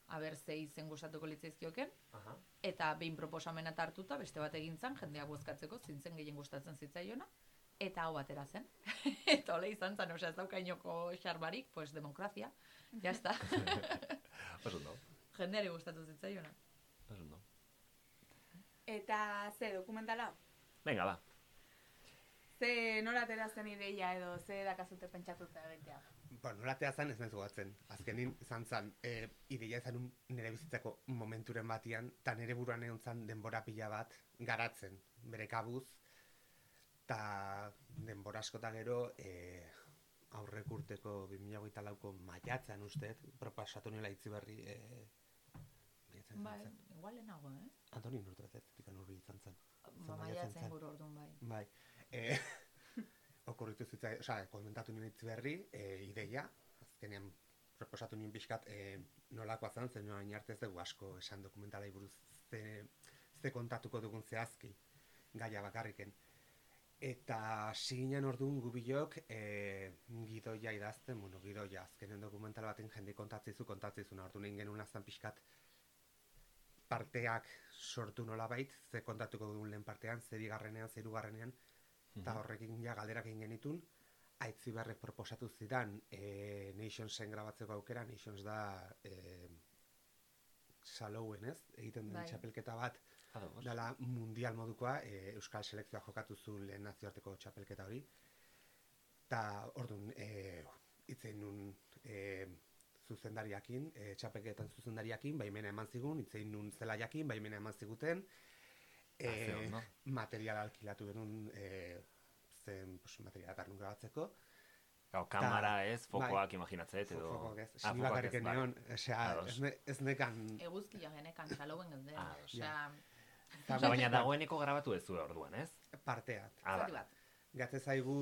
aber ze izen gustatuko litzaizkioken, Aha. eta behin proposamena hartuta beste bat egin zen, jendeak bozkatzeko, zintzen gehien gustatzen zitzaiona, eta hau batera zen. eta hola izan zen, osea, ez daukainoko xarbarik, pues demokrazia, ya está. Oso Jendeari gustatu zitzaiona. oso. Eta ze dokumentala? Venga, ba. Ze nola atera zen ideia edo ze dakazute pentsatuta egitea? Bueno, nolatea zen ez naiz gogatzen. Azkenin izan zen, e, ideia izan un nire bizitzako momenturen batian, eta nire buruan egon zen denbora pila bat garatzen, bere kabuz, eta denbora asko eta gero, e, aurrek urteko 2008 lauko maiatzen usteet, proposatu nila itzi berri, e, Bai, zen. igual lehenago, eh? Antoni nurtu ez ez, tikan urri izan zen. Ba, maiatzen maiatzen zen. guru orduan bai. Bai. E, okurritu zitzai, osea, komentatu nien itzi berri, e, ideia, azkenean proposatu nien pixkat e, nolakoa zen, zen noain arte ez dugu asko esan dokumentalai buruz ze, ze kontatuko dugun zehazki, gaia bakarriken. Eta siginen orduan gubilok e, gidoia idazten, bueno, gidoia, azkenen dokumental baten jende kontatzizu, kontatzizuna, orduan egin genuen aztan pixkat parteak sortu nolabait, ze kontatuko dugun lehen partean, ze bigarrenean, ze hirugarrenean, eta horrekin ja galderak egin genitun, aitzi berrek proposatu zidan e, Nationsen grabatzeko aukera, Nations da e, salouen ez, egiten den Bai. txapelketa bat, Ados. dela mundial modukoa, e, Euskal Selekzioa jokatu zuen lehen nazioarteko txapelketa hori, eta orduan, e, itzein nun e, zuzendariakin, e, txapelketan zuzendariakin, baimena eman zigun, itzein nun zelaiakin, baimena eman ziguten, Ah, e, material alkilatu genuen, e, zen pues, materiala tarnun grabatzeko, Gau, kamera ez, fokoak imaginatzet, edo... Fokoak ez, Ah, fokoak ez, bai. neon, osea, Ados. ez, ne, ez nekan, Eguzkia genekan txaloen geunden. Ah, Osea, Osea, baina dagoeneko grabatu ez du orduan, ez? parteat. Ah, bai. bat. Gatze zaigu,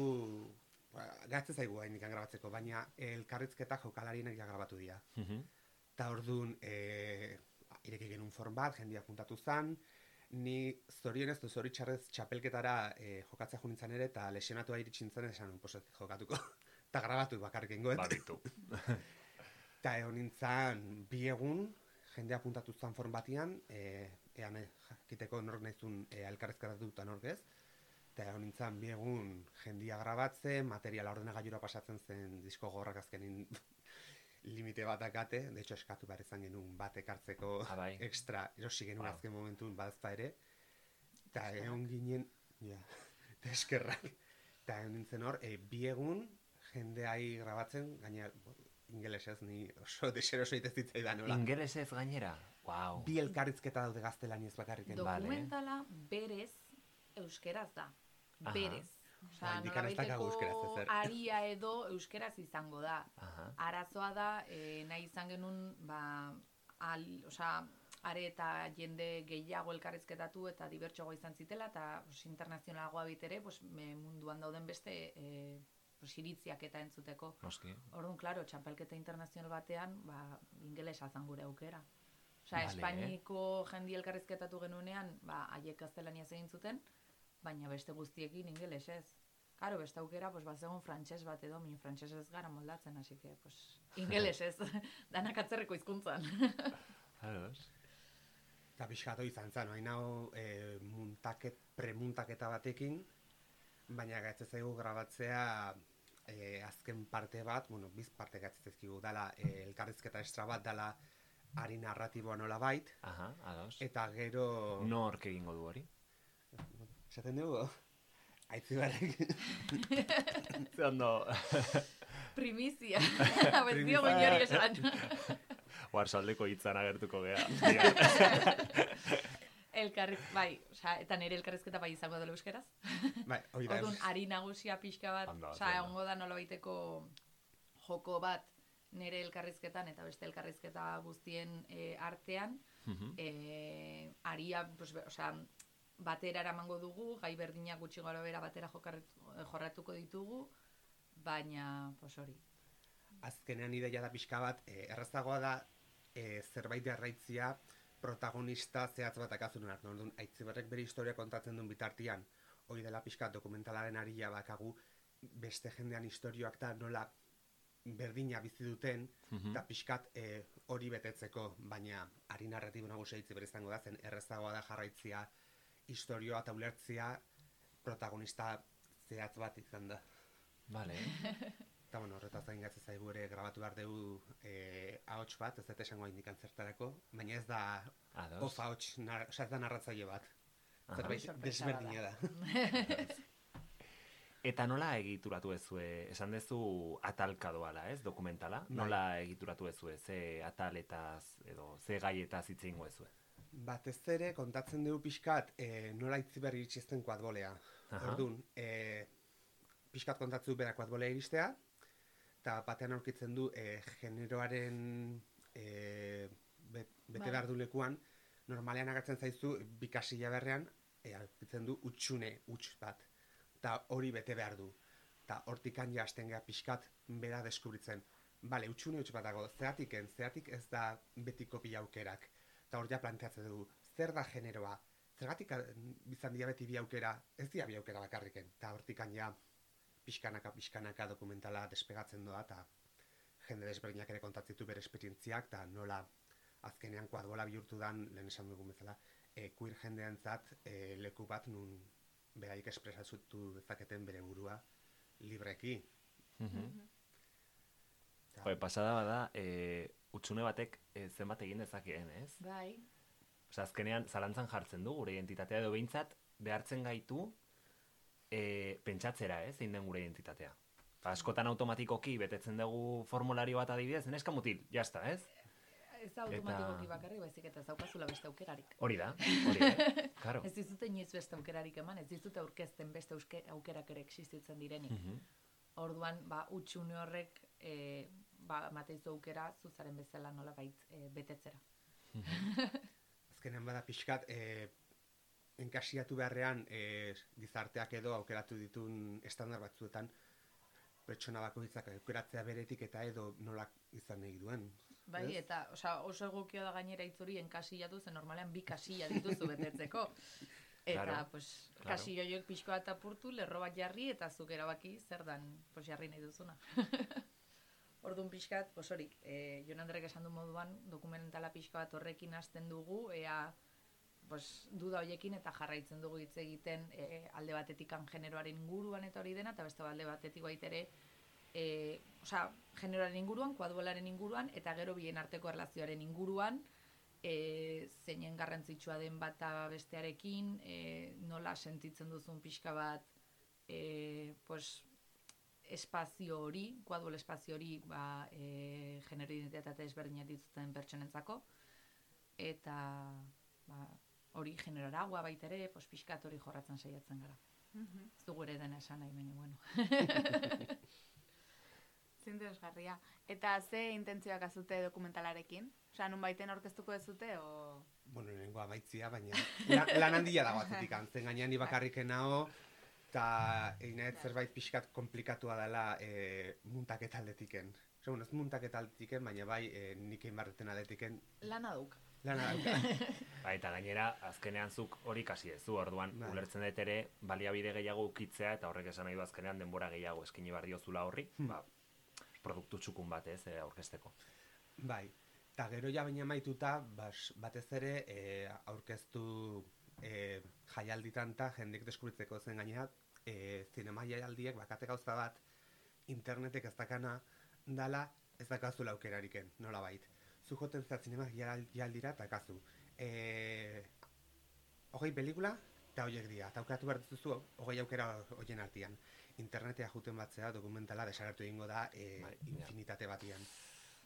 ba, gatze zaigu hain grabatzeko, baina elkarrizketa jokalarienak ja grabatu dira. Mhm. Eta orduan, e, ireki genuen form bat, jendia puntatu zan, ni zorionez du zoritxarrez txapelketara e, jokatzea jo nintzen ere, eta lesionatua iritsi nintzen esan ez jokatuko. Eta grabatu bakarrik ingoet. Baditu. Eta egon nintzen bi egun, jendea puntatu zan form batian, e, ean jakiteko nork nahizun e, elkarrezketatu eta nork ez. Eta egon nintzen bi egun jendia grabatzen, materiala ordenagailura pasatzen zen disko gorrak azkenin limite bat akate, de hecho eskatu behar izan genuen bat ekartzeko Ah, bai. extra, erosi genuen Wow. azken momentun badazpa ere. Eta egon ginen, ja, eta eskerrak. Eta egon nintzen hor, e, bi egun jendeai grabatzen, gaina ingelesez ni oso deseroso ite zitzaidan, nola. Ingelesez gainera? Wow. Bi elkarrizketa daude gaztelaniaz bakarriken. Dokumentala berez euskeraz da. Aha. Berez. Ba, euskeraz nolabaiteko ezer. aria edo euskeraz izango da. Aha. Arazoa da, e, nahi izan genuen, ba, al, osea, are eta jende gehiago elkarrizketatu eta dibertsoago izan zitela, eta pues, internazionalagoa bitere, pues, me, munduan dauden beste e, pues, iritziak eta entzuteko. Noski. Orduan, klaro, txapelketa internazional batean, ba, ingelesa zan gure aukera. Osea, Vale. Espainiko jendi elkarrizketatu genuenean, ba, haiek gaztelaniaz egin zuten, baina beste guztiekin ingelesez. Karo, beste aukera, pues, bat zegoen frantses bat edo, min frantses ez gara moldatzen, hasi que, pues, ingelesez, danak atzerreko hizkuntzan. Ados. Eta pixkatu izan zen, hain hau e, muntaket, premuntaketa batekin, baina gaitze zaigu grabatzea e, azken parte bat, bueno, biz parte gaitze zaizkigu, dala e, elkarrizketa estra bat, dala ari narratiboa nola bait, Aha, ados. eta gero... Nork egingo du hori? Esaten dugu? Aitzi barrek. Ze ondo. Primizia. Abezio goinori esan. Warsaldeko hitzan agertuko gea. Elkarriz, bai, osea, eta nire elkarrizketa bai izango dela euskeraz. bai, hori da. Orduan, ari nagusia pixka bat, ondo. egongo da nola baiteko joko bat nire elkarrizketan eta beste elkarrizketa guztien e, artean, Mhm. e, aria, pues, osea, batera eramango dugu, gai berdinak gutxi gara bera batera jokarret- jorratuko ditugu, baina, pues hori. azkenean ideia da pixka bat, e, errazagoa da e, zerbait jarraitzia protagonista zehatz bat akazun hartu. Orduan, aitziberrek bere historia kontatzen duen bitartian, hori dela pixka dokumentalaren arila bakagu, beste jendean historioak eta nola berdina bizi duten, Mhm. eta pixkat eh, hori betetzeko, baina ari narratibo nagusia bere izango da, zen errezagoa da jarraitzia historioa eta ulertzia protagonista zehatz bat izan da. Vale. Eta bueno, horretaz gain gatze zaigu ere grabatu behar dugu eh, ahots bat, ez dut esango indikan zertarako, baina ez da Ados. off ahots, nar, ez da narratzaile bat. Aha. Zerbait desberdina da. Eta nola egituratu ezue, esan dezu atalka doala, ez, dokumentala? Bai. Nola egituratu ezue, ze ataletaz, edo ze gaietaz hitz egingo ezue? Batez ere, kontatzen dugu pixkat, e, nola itzi berri iritsizten kuadbolea. Orduan, e, pixkat kontatzu bera kuadbolea iristea, eta batean aurkitzen du e, generoaren e, bet, bete Bai. behar du lekuan, normalean agertzen zaizu, bikasila berrean, e, aurkitzen du utxune, huts bat. Eta hori bete behar du. Eta hortikan ja hasten geha pixkat bera deskubritzen. Bale, utxune huts bat dago, zeatiken, zeatik ez da betiko pila aukerak. Eta hor ja planteatzen dugu, zer da generoa? Zergatik a- izan dira beti bi aukera, ez dira bi aukera bakarriken. Eta hortikan ja pixkanaka, pixkanaka dokumentala despegatzen doa, eta jende desberdinak ere kontatzitu bere esperientziak, eta nola azkenean kuadbola bihurtu dan, lehen esan dugun bezala, e, queer jendeentzat e, leku bat nun beraik espresatutu dezaketen bere burua libreki. Eta- Jo, pasada bada, e, utxune batek e, zenbat egin dezakeen, ez? Bai, Osa, azkenean, zalantzan jartzen du, gure identitatea edo behintzat, behartzen gaitu e, pentsatzera, ez, zein den gure identitatea. Ba, askotan automatikoki betetzen dugu formulario bat adibidez, neska mutil, jazta, ez? ez automatikoki bakarrik, baizik eta ez daukazula beste aukerarik. Hori da, hori da, claro. Ez dizute inoiz beste aukerarik eman, ez dizute aurkezten beste aukerak ere existitzen direnik. Mhm. Orduan, ba, utxune horrek, e, ba, mateizu aukera, zuzaren bezala nola bait e, betetzera. Azkenean bada pixkat, e, enkasiatu beharrean e, gizarteak edo aukeratu ditun estandar batzuetan pertsona bakoitzak aukeratzea beretik eta edo nola izan nahi duen. Bai, Ez? eta osea, oso egokia da gainera itzuri enkasilatu, zen normalean bi kasilla dituzu betetzeko. Eta, Claro, pues, claro. kasillo horiek pixko bat apurtu, lerro bat jarri, eta zuk erabaki zer dan, pues, jarri nahi duzuna. Orduan pixkat, pues hori, e, Jon Andrek esan du moduan, dokumentala pixka bat horrekin hasten dugu, ea, pues, duda horiekin eta jarraitzen dugu hitz egiten e, alde batetikan generoaren inguruan eta hori dena, eta beste alde batetik baita ere, e, osea, generoaren inguruan, kuadbolaren inguruan, eta gero bien arteko erlazioaren inguruan, e, zeinen garrantzitsua den bata bestearekin, e, nola sentitzen duzun pixka bat, e, pues, espazio hori, kuadbol espazio hori, ba, e, genero identitate ezberdinak dituzten pertsonentzako, eta ba, hori generoragua baita ere, pues, pixkat hori jorratzen saiatzen gara. Ez dugu ere dena esan nahi, baina, bueno. Zinteresgarria. Eta ze intentzioak azute dokumentalarekin? Osea, nun baiten aurkeztuko dezute, o... Bueno, lehenengo amaitzia, baina lan, handia dago atzetik, zen gainean ni bakarrik eta egin nahi dut zerbait pixkat komplikatua dela e, muntaketa aldetiken. Bueno, ez muntaketa aldetiken, baina bai e, nik egin barreten aldetiken Lana duk. lana dauka. Ba, eta gainera, azkenean zuk hori kasi ez du, orduan, Bai. ulertzen dut ere, baliabide gehiago ukitzea, eta horrek esan nahi du azkenean denbora gehiago eskini behar diozula horri, ba, produktu txukun bat ez, eh, aurkezteko. Bai, eta gero ja baina maituta, bas, batez ere e, aurkeztu e, jaialditan ta jendek deskubritzeko zen gainera, e, zinema jaialdiek bakate gauza bat internetek ez dakana dala ez dakazula aukerariken, nola bait. Zu joten zera zinema jaialdira eta kazu. E, hogei pelikula, eta horiek dira. Eta aukeratu behar dituzu hogei aukera horien artean. Internetea juten batzea dokumentala desagertu egingo da e, Bai, infinitate batian.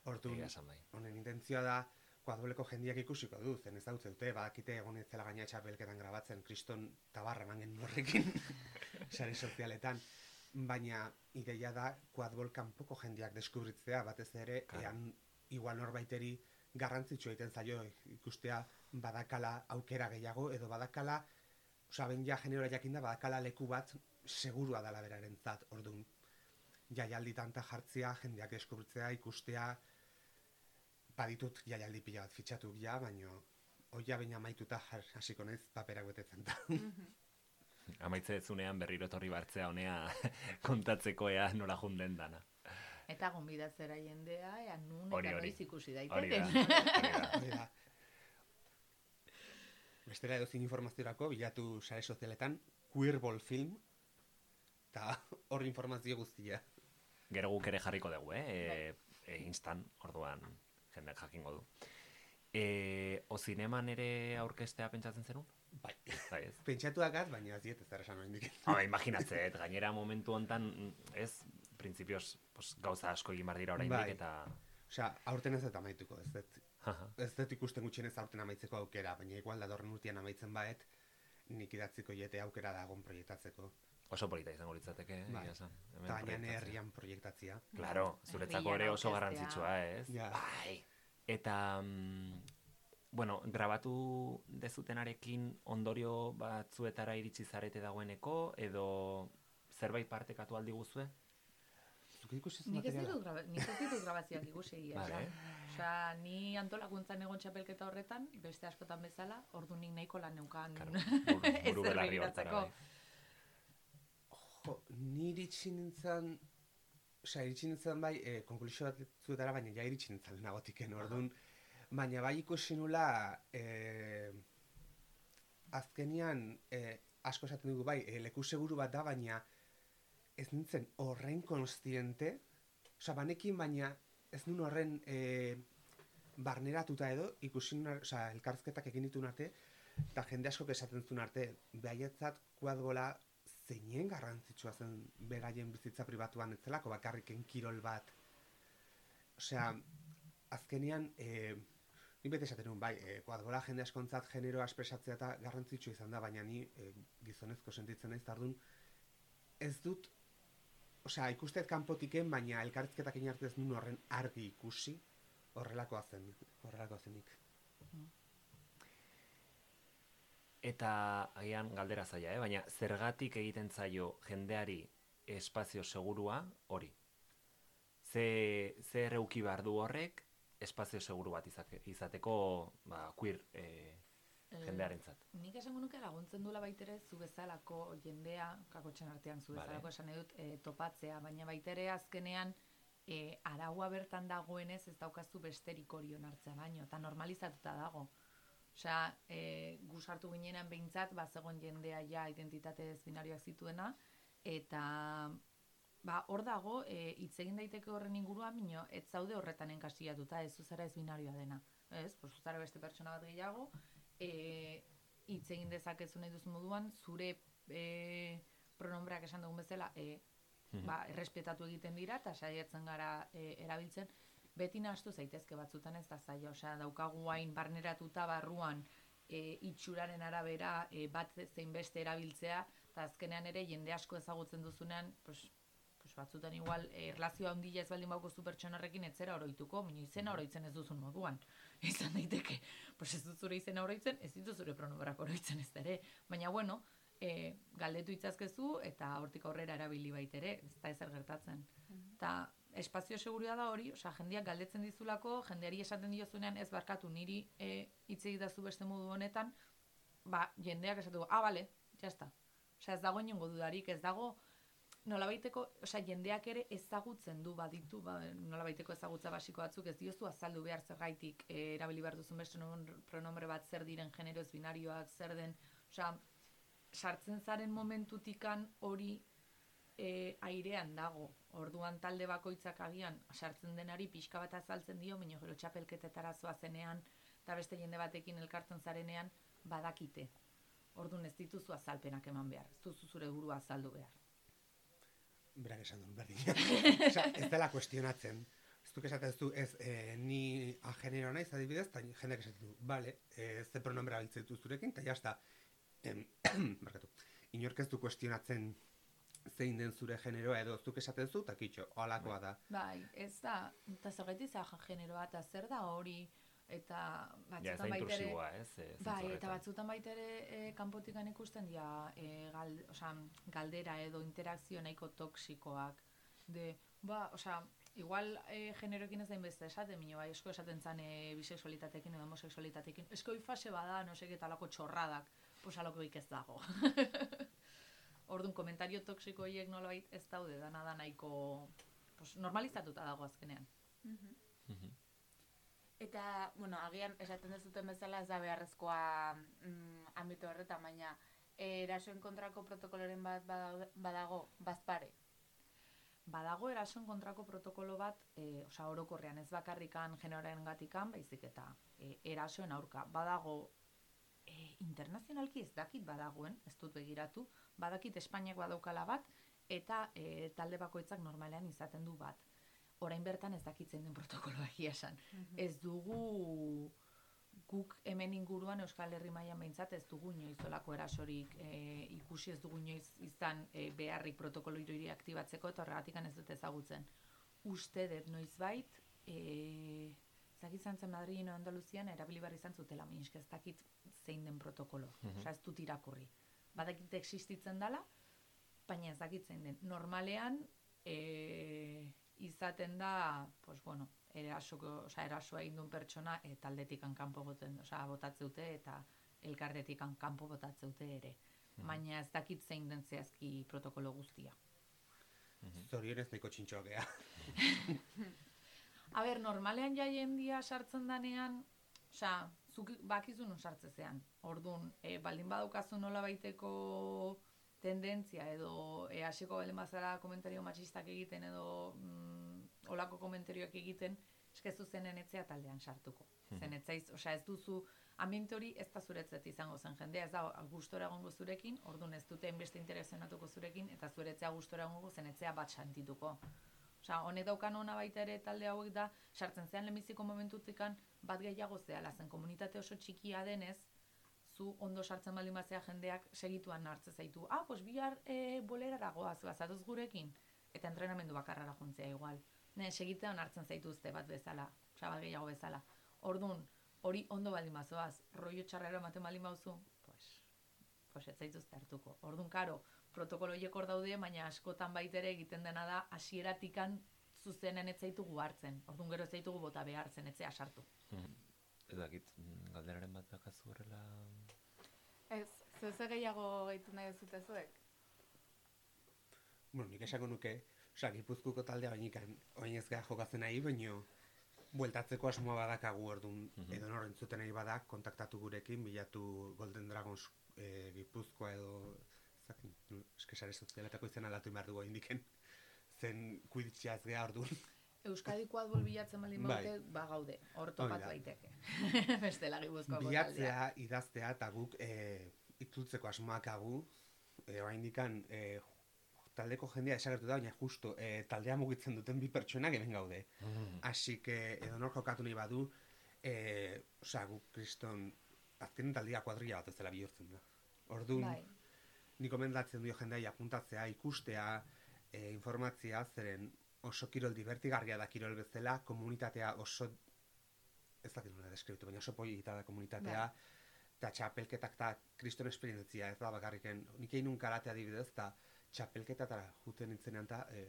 Esan bai. honen intentzioa da kuadboleko jendiak ikusiko du, zen ez dut dute, badakite egon ez zela gaina txapelketan grabatzen kriston tabarra eman genuen horrekin sare sozialetan, baina ideia da kuadbol kanpoko jendiak deskubritzea, batez ere, Claro. ean igual norbaiteri garrantzitsua egiten zaio ikustea badakala aukera gehiago, edo badakala, osea, ben ja generora jakinda, badakala leku bat segurua dela berarentzat, orduan jaialdi tanta jartzea, jendeak deskubritzea, ikustea, baditut jaialdi pila bat fitxatu ja, baino hoia baina maituta hasiko naiz paperak betetzen da. Amaitze zunean berriro etorri bartzea honea kontatzeko ea nola junden dana. Eta gonbidatzera jendea, ea nun Hori, eta noiz ikusi Hori da, daiteken. hori da. Hori da. Bestela edo informaziorako bilatu sare sozialetan queerball film eta hor informazio guztia. Gero guk ere jarriko dugu, eh? E, e, instan, orduan jendeak jakingo du. E, o zineman ere aurkestea pentsatzen zenun? Bai. Bai, ez? Pentsatu dakaz, baina ez diet ez dara esan oraindik. Hala, imaginatzet, gainera momentu hontan, mm, ez, printzipioz, pues, gauza asko egin behar dira oraindik Bai. eta... Osea, aurten ez dut amaituko, ez dut, ez dut ikusten gutxienez aurten amaitzeko aukera, baina igual datorren urtean amaitzen baet, nik idatziko jete aukera dagon proiektatzeko. Oso polita izango litzateke, eh, Bai. Eta baina proiektatzea. herrian proiektatzia. Claro, zuretzako ere oso garrantzitsua, ez? Ja. Bai. Eta, mm, bueno, grabatu dezutenarekin ondorio batzuetara iritsi zarete dagoeneko, edo zerbait partekatu aldi guzue? Zuk ikusi Nik ez ditut, graba, ez grabazioak ikusi egia Vale. Osea, ni antolakuntzan egon txapelketa horretan, beste askotan bezala, ordu nik nahiko lan neukan Claro, hortara, begiratzeko. bai. Jo, ni iritsi nintzen, osea, iritsi nintzen bai, e, konklusio bat zuetara, baina ja iritsi nintzen lehenagotiken, orduan, baina bai ikusi nula, e, azkenian, e, asko esaten dugu bai, e, leku seguru bat da, baina ez nintzen horren konstiente, osea, banekin, baina ez nun horren e, barneratuta edo, ikusi nun, osea, elkarrizketak egin ditun arte, eta jende asko esaten zuen arte, behaietzat kuadgola zeinen garrantzitsua zen beraien bizitza pribatuan ez zelako bakarriken kirol bat. Osea, azkenean, e, ni bete esaten nuen, bai, e, kuadgola jende askontzat generoa espresatzea eta garrantzitsua izan da, baina ni e, gizonezko sentitzen naiz tardun, ez dut, osea, ikustet kanpotiken, baina elkarrizketak egin arte ez nun horren argi ikusi, horrelakoa zen, horrelakoa zenik. Eta agian galdera zaila, eh? baina zergatik egiten zaio jendeari espazio segurua hori? Ze, ze behar du horrek espazio seguru bat izateko ba, queer eh, jendearentzat. Nik esango nuke laguntzen dula baitere zu bezalako jendea, kakotxen artean zu Vale. bezalako esan nahi dut, e, topatzea, baina baitere azkenean e, araua bertan dagoenez ez daukazu besterik orion hartzea baino, eta normalizatuta dago. Osea, e, gu sartu ginenan behintzat, ba, zegoen jendea ja identitate ez zituena, eta ba, hor dago, e, hitz egin daiteke horren inguruan, mino, ez zaude horretan enkasillatuta, ez zuzara ez binarioa dena. Ez, pues, zuzara beste pertsona bat gehiago, e, hitz egin dezakezu nahi duzu moduan, zure e, pronombreak esan dugun bezala, e, ba, errespetatu egiten dira, eta saiatzen gara e, erabiltzen, beti nahastu zaitezke batzutan ez da zaila, osea, daukagu hain barneratuta barruan e, itxuraren arabera e, bat zein beste erabiltzea, eta azkenean ere jende asko ezagutzen duzunean, pues batzutan igual e, erlazioa handia ez baldin baukozu pertsona horrekin etzera oroituko, baina izena oroitzen ez duzun moduan. Izan daiteke, pues ez dut zure izena oroitzen, ez ditu zure pronombrak oroitzen ez ere. Baina bueno, e, galdetu itzazkezu eta hortik aurrera erabili baitere, ez da ezer gertatzen. Eta espazio seguridad da hori, osea, jendeak galdetzen dizulako, jendeari esaten diozunean ez barkatu niri e, hitz egitazu beste modu honetan, ba, jendeak esatu, ah, bale, jazta. Osea, ez dago inongo dudarik, ez dago, nolabaiteko, osea, jendeak ere ezagutzen du baditu, ba, nolabaiteko ezagutza basiko batzuk, ez diozu azaldu behar zergaitik e, erabili behar duzun beste nom- pronombre bat zer diren genero ez binarioak, zer den, osea, sartzen zaren momentutikan hori e, airean dago. Orduan talde bakoitzak agian sartzen denari pixka bat azaltzen dio, baina gero txapelketetara zenean eta beste jende batekin elkartzen zarenean badakite. Orduan ez dituzu azalpenak eman behar, ez duzu zure burua azaldu behar. Berak esan duen berdin. Osea, ez dela kuestionatzen. Ez duk esaten ez du, ez, eh, ni agenero naiz adibidez, eta jendeak esaten du, bale, eh, ze pronombre abiltzen dut zurekin, eta jazta, em, barkatu, inork ez du kuestionatzen zein den zure generoa edo ez duk esaten zu, eta kitxo, holakoa da. Bai, ez da, eta zergatik za generoa, eta zer da hori, eta Ja, ez batzutan baitere... intrusiboa, ez? eh, zentzu Bai, eta batzutan baita ere e, kanpotikan ikusten dira e, gal, osea, galdera edo interakzio nahiko toksikoak. De, ba, osea, igual e, generoekin ez da inbeste esaten, minio, bai, esko esaten zan e, bisexualitatekin edo homosexualitatekin. Esko fase bada, no seke talako txorradak, pues aloko ez dago. Orduan, komentario toksiko horiek nolabait ez daude, dana da nahiko pues, normalizatuta dago azkenean. Eta, bueno, agian esaten dezuten bezala ez da beharrezkoa mm, ambito horretan, baina eh, erasoen kontrako protokoloren bat bada- badago, bazpare. Badago erasoen kontrako protokolo bat, e, osea orokorrean ez bakarrikan generoaren gatikan, baizik eta e, erasoen aurka. Badago e, internazionalki ez dakit badagoen, ez dut begiratu, badakit Espainiak badaukala bat, eta e, talde bakoitzak normalean izaten du bat. Orain bertan ez dakitzen den protokoloa egia esan. Ez dugu guk hemen inguruan Euskal Herri mailan behintzat ez dugu inoiz olako erasorik e, ikusi ez dugu inoiz izan e, beharrik protokolo hori aktibatzeko eta horregatik ez dut ezagutzen. Uste dut noizbait, e, ez dakit izan zen Madrilen edo Andaluzian erabili behar izan zutela, minsk ez dakit zein den protokolo, osea ez dut irakurri. Badakit existitzen dela, baina ez dakit zein den. Normalean, e, izaten da, pues bueno, erasoko, osea, erasoa egin duen pertsona e, taldetik kanpo boten, osea, botatzeute eta elkartetik kanpo botatzeute ere. Baina ez dakit zein den zehazki protokolo guztia. Zorionez nahiko txintxoa gea. A ber, normalean ja jendia sartzen danean, osea, zuk bakizu non sartzezean. Ordun, e, baldin badaukazu nola baiteko tendentzia edo e, hasiko baldin bazara komentario matxistak egiten edo mm, olako komentarioak egiten, eskezu zenen etzea taldean sartuko. Zen etzaiz, osea ez duzu ambiente hori ez da zuretzat izango zen jendea, ez da gustora egongo zurekin, orduan ez dute hainbeste interesionatuko zurekin, eta zuretzea gustora egongo zen etzea bat santituko. Osea, honek daukan ona baita ere talde hauek da, sartzen zean lehenbiziko momentutikan bat gehiago zehala, zen komunitate oso txikia denez, zu ondo sartzen baldin bazea jendeak segituan hartze zaitu. Ah, pues bihar e, bolerara goaz, bazatoz gurekin. Eta entrenamendu bakarrara juntzea igual. Ne, segitean hartzen zaituzte bat bezala, osea, bat gehiago bezala. Ordun hori ondo baldin bazoaz, rollo txarrera ematen baldin bauzu, pues, pues ez zaituzte hartuko. Ordun karo, protokolo horiek hor daude, baina askotan baitere egiten dena da hasieratik zuzenen ez zaitugu hartzen. Ordun gero ez zaitugu bota behartzen, etzea sartu. Ez dakit, mm, galderaren bat dakazu horrela... Ez, zeu ze gehiago gehitu nahi zuek? Bueno, nik esango nuke, osea, gipuzkuko taldea bainikan, oin ez gara jokatzen nahi, baino, bueltatzeko asmoa badakagu orduan, Mhm. edo nor entzuten nahi badak, kontaktatu gurekin, bilatu Golden Dragons e, gipuzkoa edo, zakin, eske sare sozialetako izan aldatu behar dugu indiken, zen kuiditxeaz geha orduan. Euskadi kuadbol bilatzen baldin Bai. baute, ba gaude, hor topatu da. daiteke. Bestela gipuzkoako taldea. bilatzea, idaztea, eta guk e, itzultzeko asmoak agu, e, oraindikan e, taldeko jendea desagertu da, baina justo e, taldea mugitzen duten bi pertsonak hemen gaude. Así que edo nor jokatu nahi badu, e, osea, guk kriston azkenen taldea kuadrilla bat ez dela bihurtzen da. Orduan, Bai. nik komendatzen dio jendea apuntatzea, ikustea, e, informatzia, zeren oso kirol divertigarria da kirol bezala, komunitatea oso ez dakit nola deskribitu, baina oso polita da komunitatea, eta txapelketak eta kriston esperientzia, ez da bakarriken, nik egin karate adibidez, eta txapelketatara juten nintzenean eta e,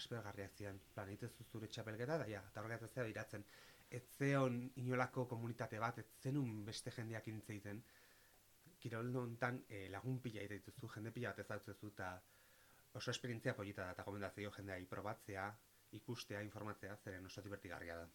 aspergarriak zian, plan, egitezu zure txapelketa, da ja, eta horregatzen zea biratzen. Ez zeon inolako komunitate bat, ez zenun beste jendeak intzeiten, kirol hontan e, lagun pila dituzu, jende pila bat ezagutzezu, eta oso esperientzia polita da, eta gomendazio jendeai probatzea, ikustea, informatzea, zeren oso divertigarria da.